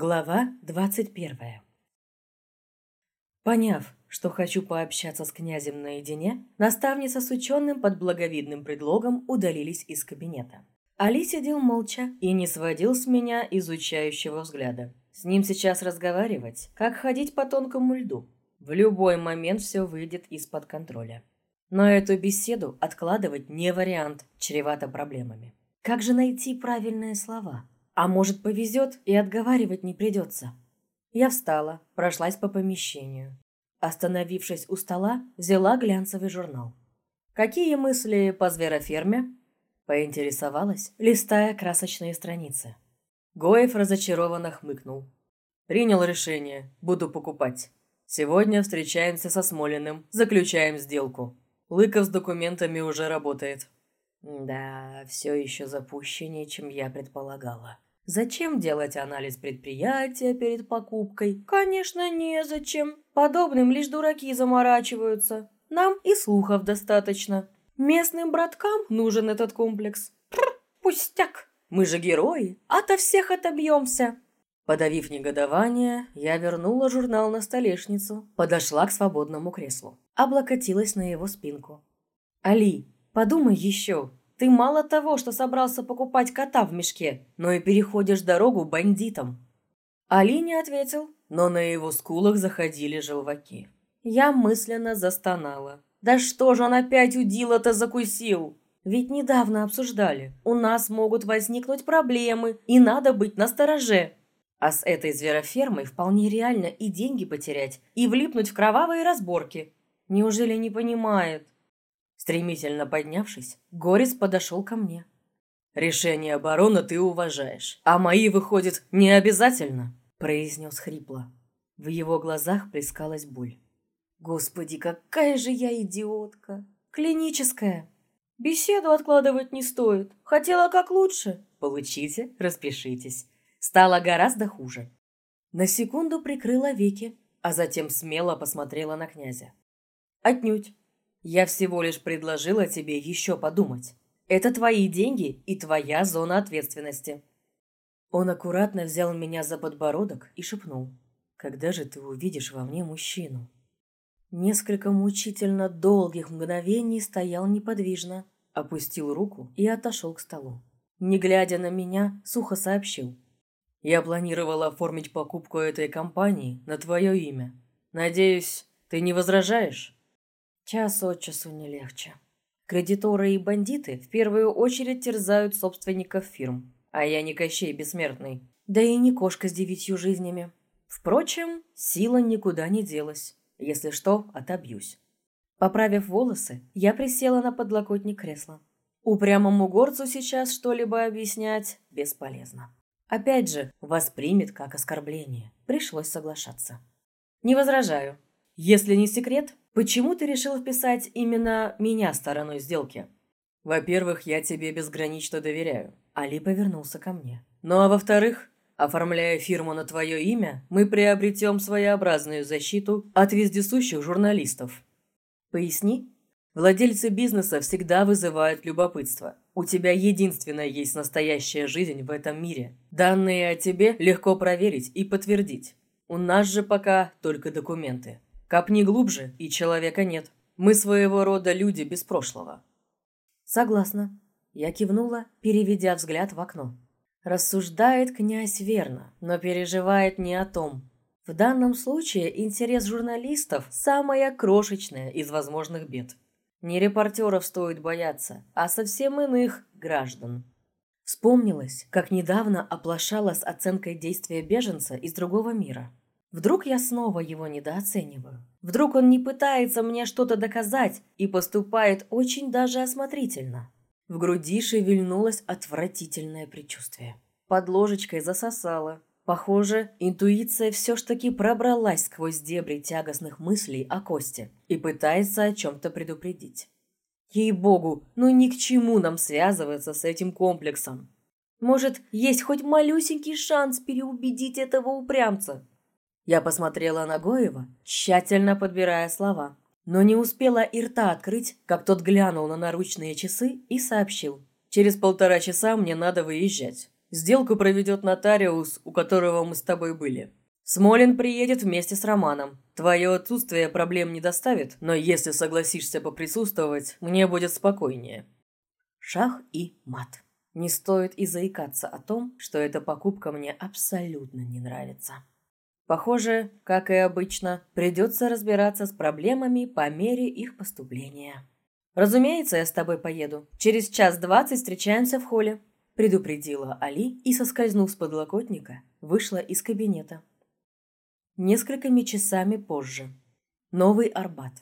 Глава двадцать первая Поняв, что хочу пообщаться с князем наедине, наставница с ученым под благовидным предлогом удалились из кабинета. Али сидел молча и не сводил с меня изучающего взгляда. С ним сейчас разговаривать, как ходить по тонкому льду. В любой момент все выйдет из-под контроля. Но эту беседу откладывать не вариант, чревато проблемами. Как же найти правильные слова? А может, повезет и отговаривать не придется. Я встала, прошлась по помещению. Остановившись у стола, взяла глянцевый журнал. «Какие мысли по звероферме?» Поинтересовалась, листая красочные страницы. Гоев разочарованно хмыкнул. «Принял решение. Буду покупать. Сегодня встречаемся со Смолиным, заключаем сделку. Лыков с документами уже работает». «Да, все еще запущеннее, чем я предполагала». Зачем делать анализ предприятия перед покупкой? Конечно, незачем. Подобным лишь дураки заморачиваются. Нам и слухов достаточно. Местным браткам нужен этот комплекс. Пр, пустяк. Мы же герои. Ото всех отобьемся. Подавив негодование, я вернула журнал на столешницу, подошла к свободному креслу, облокотилась на его спинку. «Али, подумай еще, ты мало того, что собрался покупать кота в мешке, но и переходишь дорогу бандитам». Али не ответил, но на его скулах заходили желваки. Я мысленно застонала. «Да что же он опять удила-то закусил?» Ведь недавно обсуждали. У нас могут возникнуть проблемы, и надо быть настороже. А с этой зверофермой вполне реально и деньги потерять, и влипнуть в кровавые разборки. Неужели не понимает? Стремительно поднявшись, Горец подошел ко мне. «Решение барона ты уважаешь, а мои, выходит, не обязательно», – произнес хрипло. В его глазах плескалась боль. «Господи, какая же я идиотка! Клиническая! Беседу откладывать не стоит. Хотела как лучше. Получите, распишитесь. Стало гораздо хуже». На секунду прикрыла веки, а затем смело посмотрела на князя. «Отнюдь. Я всего лишь предложила тебе еще подумать. Это твои деньги и твоя зона ответственности». Он аккуратно взял меня за подбородок и шепнул. «Когда же ты увидишь во мне мужчину?» Несколько мучительно долгих мгновений стоял неподвижно, опустил руку и отошел к столу. Не глядя на меня, сухо сообщил. «Я планировал оформить покупку этой компании на твое имя. Надеюсь, ты не возражаешь?» Час от часу не легче. Кредиторы и бандиты в первую очередь терзают собственников фирм. А я не Кощей Бессмертный. Да и не кошка с девятью жизнями. Впрочем, сила никуда не делась. Если что, отобьюсь. Поправив волосы, я присела на подлокотник кресла. Упрямому горцу сейчас что-либо объяснять бесполезно. Опять же, воспримет как оскорбление. Пришлось соглашаться. Не возражаю. Если не секрет, Почему ты решил вписать именно меня стороной сделки? Во-первых, я тебе безгранично доверяю. Али повернулся ко мне. Ну а во-вторых, оформляя фирму на твое имя, мы приобретем своеобразную защиту от вездесущих журналистов. Поясни. Владельцы бизнеса всегда вызывают любопытство. У тебя единственная есть настоящая жизнь в этом мире. Данные о тебе легко проверить и подтвердить. У нас же пока только документы. Копни глубже, и человека нет. Мы своего рода люди без прошлого». «Согласна». Я кивнула, переведя взгляд в окно. Рассуждает князь верно, но переживает не о том. В данном случае интерес журналистов – самая крошечная из возможных бед. Не репортеров стоит бояться, а совсем иных граждан. Вспомнилось, как недавно оплошала с оценкой действия беженца из другого мира. Вдруг я снова его недооцениваю? Вдруг он не пытается мне что-то доказать и поступает очень даже осмотрительно? В груди шевельнулось отвратительное предчувствие. Под ложечкой засосало. Похоже, интуиция все ж таки пробралась сквозь дебри тягостных мыслей о Косте и пытается о чем-то предупредить. Ей-богу, ну ни к чему нам связываться с этим комплексом. Может, есть хоть малюсенький шанс переубедить этого упрямца? Я посмотрела на Гоева, тщательно подбирая слова, но не успела и рта открыть, как тот глянул на наручные часы и сообщил. «Через полтора часа мне надо выезжать. Сделку проведет нотариус, у которого мы с тобой были. Смолин приедет вместе с Романом. Твое отсутствие проблем не доставит, но если согласишься поприсутствовать, мне будет спокойнее. Шах и мат. Не стоит и заикаться о том, что эта покупка мне абсолютно не нравится. Похоже, как и обычно, придется разбираться с проблемами по мере их поступления. «Разумеется, я с тобой поеду. Через час двадцать встречаемся в холле», – предупредила Али и, соскользнув с подлокотника, вышла из кабинета. Несколькими часами позже. Новый Арбат.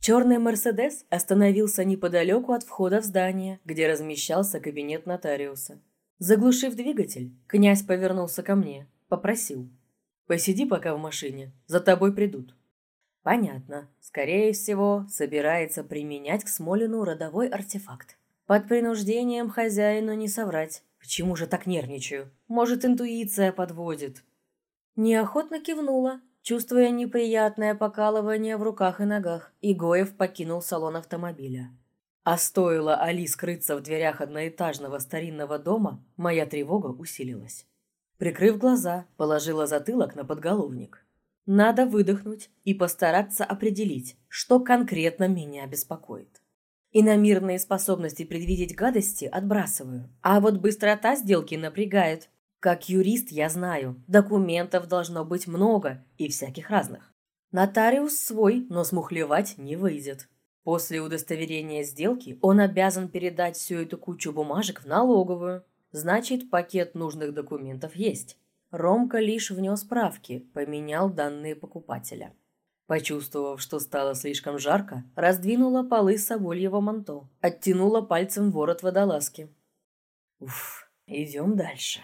Черный «Мерседес» остановился неподалеку от входа в здание, где размещался кабинет нотариуса. Заглушив двигатель, князь повернулся ко мне, попросил. «Посиди пока в машине, за тобой придут». Понятно. Скорее всего, собирается применять к Смолину родовой артефакт. Под принуждением хозяину не соврать. Почему же так нервничаю? Может, интуиция подводит. Неохотно кивнула, чувствуя неприятное покалывание в руках и ногах, и Гоев покинул салон автомобиля. А стоило Али скрыться в дверях одноэтажного старинного дома, моя тревога усилилась. Прикрыв глаза, положила затылок на подголовник. Надо выдохнуть и постараться определить, что конкретно меня беспокоит. Иномирные способности предвидеть гадости отбрасываю, а вот быстрота сделки напрягает. Как юрист я знаю, документов должно быть много и всяких разных. Нотариус свой, но смухлевать не выйдет. После удостоверения сделки он обязан передать всю эту кучу бумажек в налоговую. Значит, пакет нужных документов есть. Ромка лишь внес справки, поменял данные покупателя. Почувствовав, что стало слишком жарко, раздвинула полы собольего манто, оттянула пальцем ворот водолазки. Уф, идем дальше.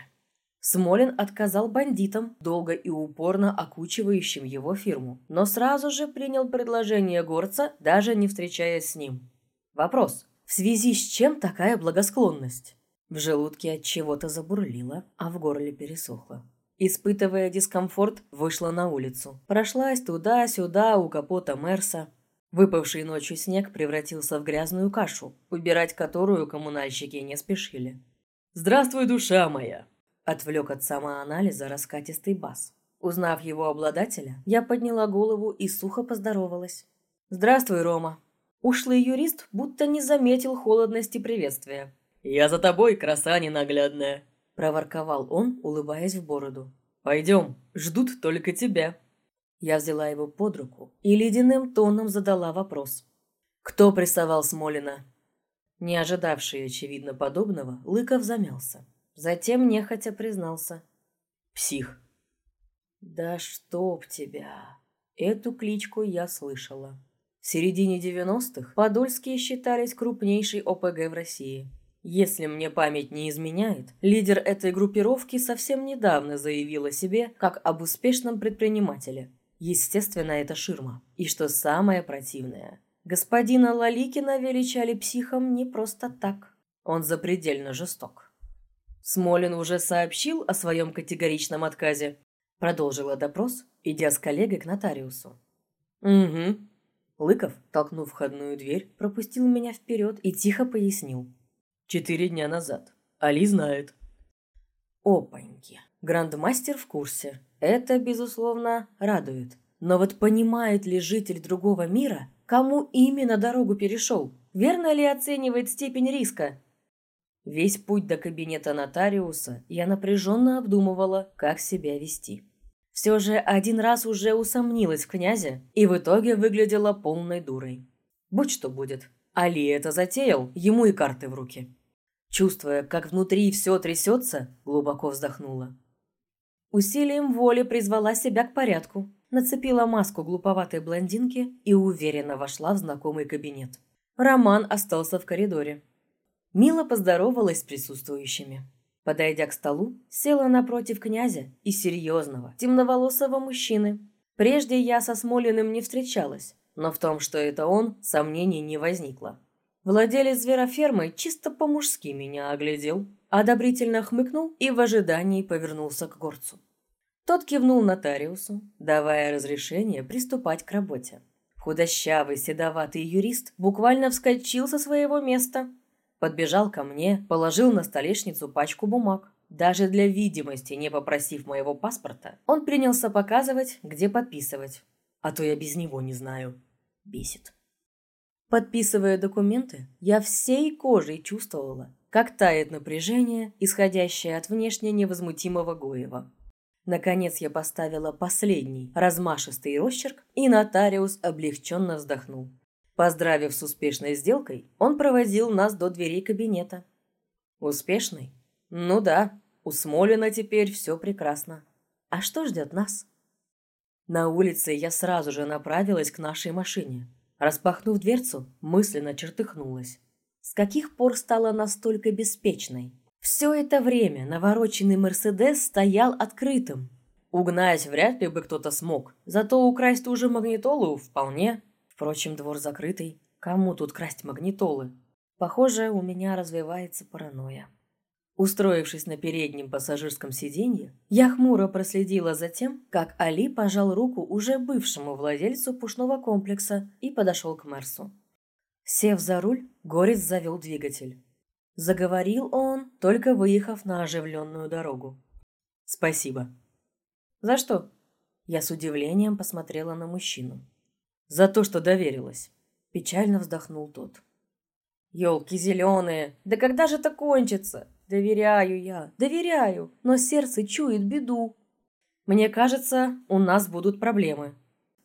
Смолин отказал бандитам, долго и упорно окучивающим его фирму, но сразу же принял предложение горца, даже не встречаясь с ним. Вопрос. В связи с чем такая благосклонность? В желудке от чего-то забурлило, а в горле пересохло. Испытывая дискомфорт, вышла на улицу. Прошлась туда-сюда у капота Мерса. Выпавший ночью снег превратился в грязную кашу, убирать которую коммунальщики не спешили. «Здравствуй, душа моя!» Отвлек от самоанализа раскатистый бас. Узнав его обладателя, я подняла голову и сухо поздоровалась. «Здравствуй, Рома». Ушлый юрист будто не заметил холодности приветствия. «Я за тобой, краса ненаглядная», – проворковал он, улыбаясь в бороду. «Пойдем, ждут только тебя». Я взяла его под руку и ледяным тоном задала вопрос. «Кто прессовал Смолина?» Не ожидавший, очевидно, подобного, Лыков замялся. Затем нехотя признался. «Псих». «Да чтоб тебя!» Эту кличку я слышала. В середине 90-х подольские считались крупнейшей ОПГ в России. Если мне память не изменяет, лидер этой группировки совсем недавно заявил о себе как об успешном предпринимателе. Естественно, это ширма. И что самое противное, господина Лаликина величали психом не просто так. Он запредельно жесток. Смолин уже сообщил о своем категоричном отказе. Продолжила допрос, идя с коллегой к нотариусу. «Угу». Лыков, толкнув входную дверь, пропустил меня вперед и тихо пояснил. «Четыре дня назад. Али знает». Опаньки. Грандмастер в курсе. Это, безусловно, радует. Но вот понимает ли житель другого мира, кому именно дорогу перешел? Верно ли оценивает степень риска? Весь путь до кабинета нотариуса я напряженно обдумывала, как себя вести. Все же один раз уже усомнилась в князе и в итоге выглядела полной дурой. Будь что будет. Али это затеял, ему и карты в руки. Чувствуя, как внутри все трясется, глубоко вздохнула. Усилием воли призвала себя к порядку, нацепила маску глуповатой блондинки и уверенно вошла в знакомый кабинет. Роман остался в коридоре. Мила поздоровалась с присутствующими. Подойдя к столу, села напротив князя и серьезного, темноволосого мужчины. Прежде я со Смолиным не встречалась, но в том, что это он, сомнений не возникло. Владелец зверофермы чисто по-мужски меня оглядел, одобрительно хмыкнул и в ожидании повернулся к горцу. Тот кивнул нотариусу, давая разрешение приступать к работе. Худощавый, седоватый юрист буквально вскочил со своего места – Подбежал ко мне, положил на столешницу пачку бумаг. Даже для видимости, не попросив моего паспорта, он принялся показывать, где подписывать. А то я без него не знаю. Бесит. Подписывая документы, я всей кожей чувствовала, как тает напряжение, исходящее от внешне невозмутимого Гоева. Наконец я поставила последний размашистый росчерк, и нотариус облегченно вздохнул. Поздравив с успешной сделкой, он проводил нас до дверей кабинета. Успешный? Ну да, у Смолина теперь все прекрасно. А что ждет нас? На улице я сразу же направилась к нашей машине. Распахнув дверцу, мысленно чертыхнулась. С каких пор стала настолько беспечной? Все это время навороченный «Мерседес» стоял открытым. Угнать вряд ли бы кто-то смог, зато украсть ту же магнитолу вполне. Впрочем, двор закрытый. Кому тут красть магнитолы? Похоже, у меня развивается паранойя. Устроившись на переднем пассажирском сиденье, я хмуро проследила за тем, как Али пожал руку уже бывшему владельцу пушного комплекса и подошел к Мерсу. Сев за руль, Горец завел двигатель. Заговорил он, только выехав на оживленную дорогу. «Спасибо». «За что?» Я с удивлением посмотрела на мужчину. «За то, что доверилась», – печально вздохнул тот. «Елки зеленые, да когда же это кончится? Доверяю я, доверяю, но сердце чует беду. Мне кажется, у нас будут проблемы».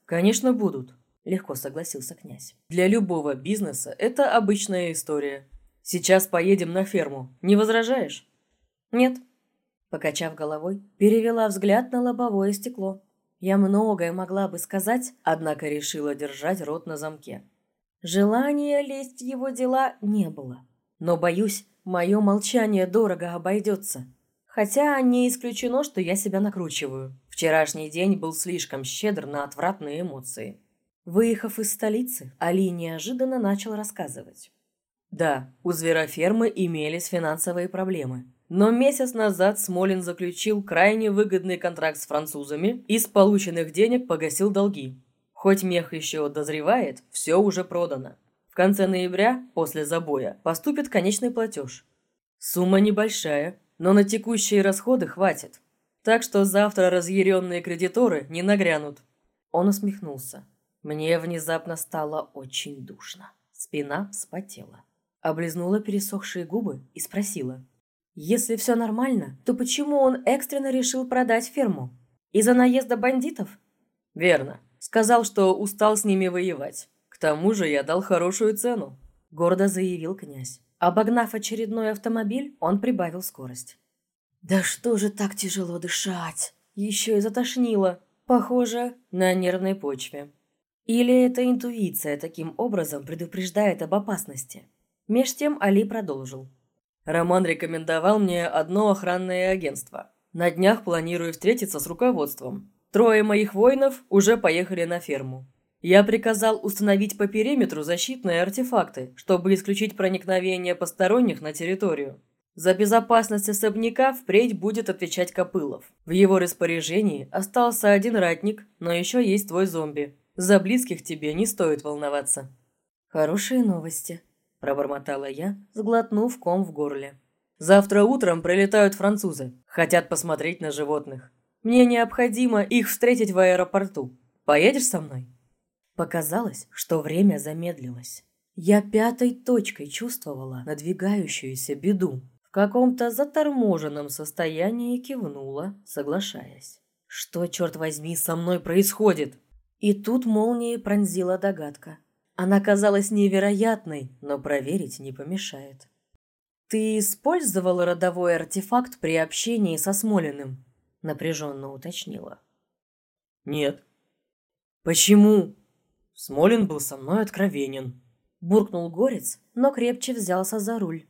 «Конечно, будут», – легко согласился князь. «Для любого бизнеса это обычная история. Сейчас поедем на ферму. Не возражаешь?» «Нет». Покачав головой, перевела взгляд на лобовое стекло. Я многое могла бы сказать, однако решила держать рот на замке. Желания лезть в его дела не было. Но, боюсь, мое молчание дорого обойдется. Хотя не исключено, что я себя накручиваю. Вчерашний день был слишком щедр на отвратные эмоции. Выехав из столицы, Али неожиданно начал рассказывать. Да, у зверофермы имелись финансовые проблемы. Но месяц назад Смолин заключил крайне выгодный контракт с французами и с полученных денег погасил долги. Хоть мех еще дозревает, все уже продано. Конце ноября, после забоя, поступит конечный платеж. Сумма небольшая, но на текущие расходы хватит. Так что завтра разъяренные кредиторы не нагрянут. Он усмехнулся. Мне внезапно стало очень душно. Спина вспотела облизнула пересохшие губы и спросила. «Если все нормально, то почему он экстренно решил продать ферму? Из-за наезда бандитов?» «Верно. Сказал, что устал с ними воевать. К тому же я дал хорошую цену», – гордо заявил князь. Обогнав очередной автомобиль, он прибавил скорость. «Да что же так тяжело дышать?» Еще и затошнило. Похоже, на нервной почве. Или эта интуиция таким образом предупреждает об опасности? Меж тем Али продолжил. «Роман рекомендовал мне одно охранное агентство. На днях планирую встретиться с руководством. Трое моих воинов уже поехали на ферму. Я приказал установить по периметру защитные артефакты, чтобы исключить проникновение посторонних на территорию. За безопасность особняка впредь будет отвечать Копылов. В его распоряжении остался один ратник, но еще есть твой зомби. За близких тебе не стоит волноваться. Хорошие новости. – пробормотала я, сглотнув ком в горле. «Завтра утром прилетают французы. Хотят посмотреть на животных. Мне необходимо их встретить в аэропорту. Поедешь со мной?» Показалось, что время замедлилось. Я пятой точкой чувствовала надвигающуюся беду. В каком-то заторможенном состоянии кивнула, соглашаясь. «Что, черт возьми, со мной происходит?» И тут молнией пронзила догадка. Она казалась невероятной, но проверить не помешает. «Ты использовала родовой артефакт при общении со Смолиным?» – напряженно уточнила. «Нет». «Почему?» Смолин был со мной откровенен. Буркнул горец, но крепче взялся за руль.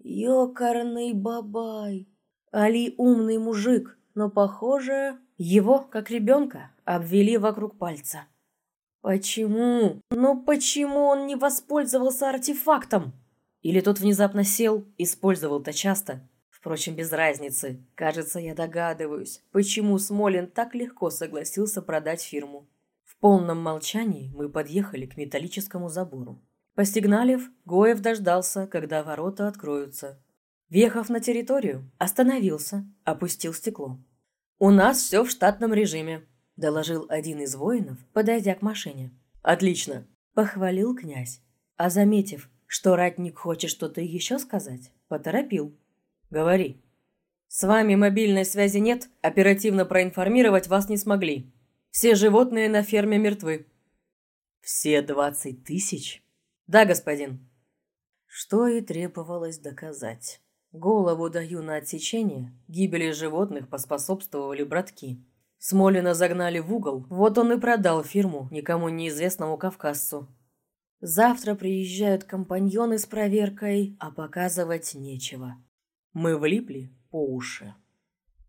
«Ёкарный бабай!» Али умный мужик, но, похоже, его, как ребенка, обвели вокруг пальца. Почему? Ну почему он не воспользовался артефактом? Или тот внезапно сел, использовал-то часто? Впрочем, без разницы. Кажется, я догадываюсь, почему Смолин так легко согласился продать фирму. Полном молчании мы подъехали к металлическому забору. Постигналив, Гоев дождался, когда ворота откроются. Въехав на территорию, остановился, опустил стекло. «У нас все в штатном режиме», – доложил один из воинов, подойдя к машине. «Отлично», – похвалил князь. А заметив, что ратник хочет что-то еще сказать, поторопил. «Говори». «С вами мобильной связи нет, оперативно проинформировать вас не смогли. Все животные на ферме мертвы». «Все двадцать тысяч?» «Да, господин». Что и требовалось доказать. Голову даю на отсечение, гибели животных поспособствовали братки. Смолина загнали в угол, вот он и продал фирму никому неизвестному кавказцу. Завтра приезжают компаньоны с проверкой, а показывать нечего. Мы влипли по уши.